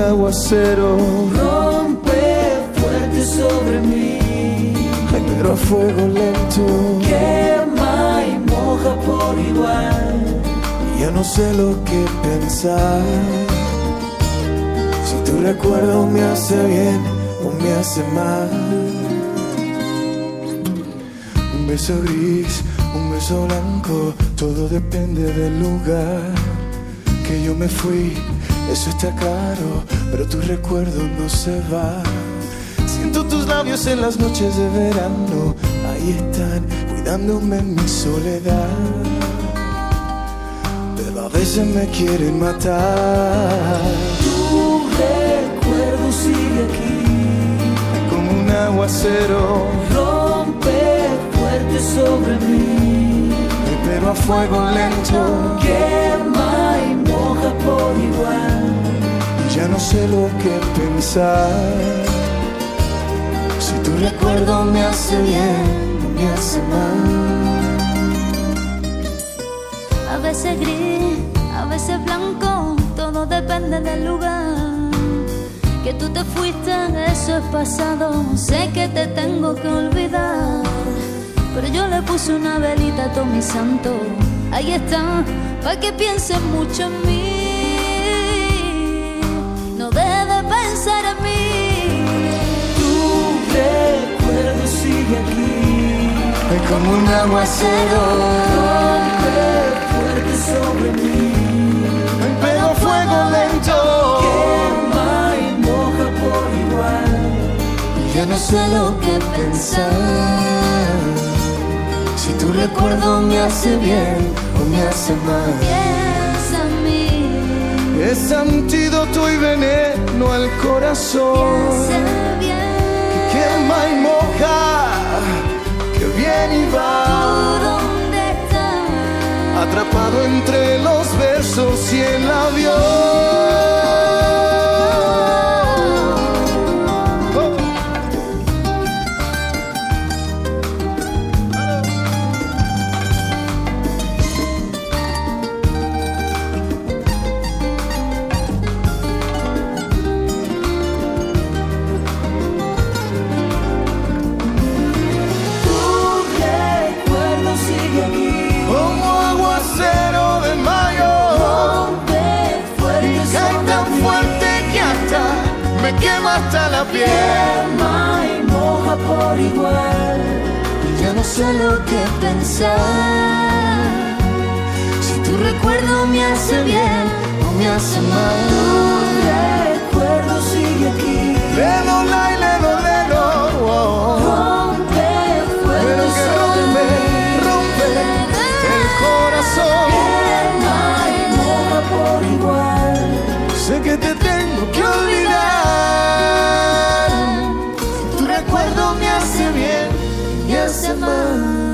aguacero rompe fuerte sobre mí. Ay, pero a fuego lento Quema y moja por igual. Ya no sé lo que pensar. Si tu recuerdo me hace bien o me hace mal. Un beso gris, un beso blanco, todo depende del lugar que yo me fui. Eso está claro, pero tu recuerdo no se va. Siento tus labios en las noches de verano, ahí están, cuidándome en mi soledad pero a veces me quieren matar Tu recuerdo sigue aquí. como un aguacero, Rompe fuerte sobre mí. pero a fuego lento. Quema no sé lo que pensar. Si tu recuerdo me hace bien me hace mal. A veces gris, a veces blanco, todo depende del lugar. Que tú te fuiste, eso es pasado, sé que te tengo que olvidar. Pero yo le puse una velita a todo mi santo, ahí está, para que pienses mucho en mí. Sigue aquí. Es como un aguacero, fuerte sobre mí. pero fuego lento. Quema y moja por igual. Y ya no sé lo que pensar. Si tu recuerdo me hace bien o me hace mal. Piensa en mí, Es antídoto y veneno al corazón. piensa bien. Quema y moja, quema hasta la piel. Quema y moja por igual. Y ya no sé lo que pensar. Si tu recuerdo me hace bien o me hace mal. Tu recuerdo sigue aquí. Lelo, la y lelo. Oh. me hace bien y hace mal.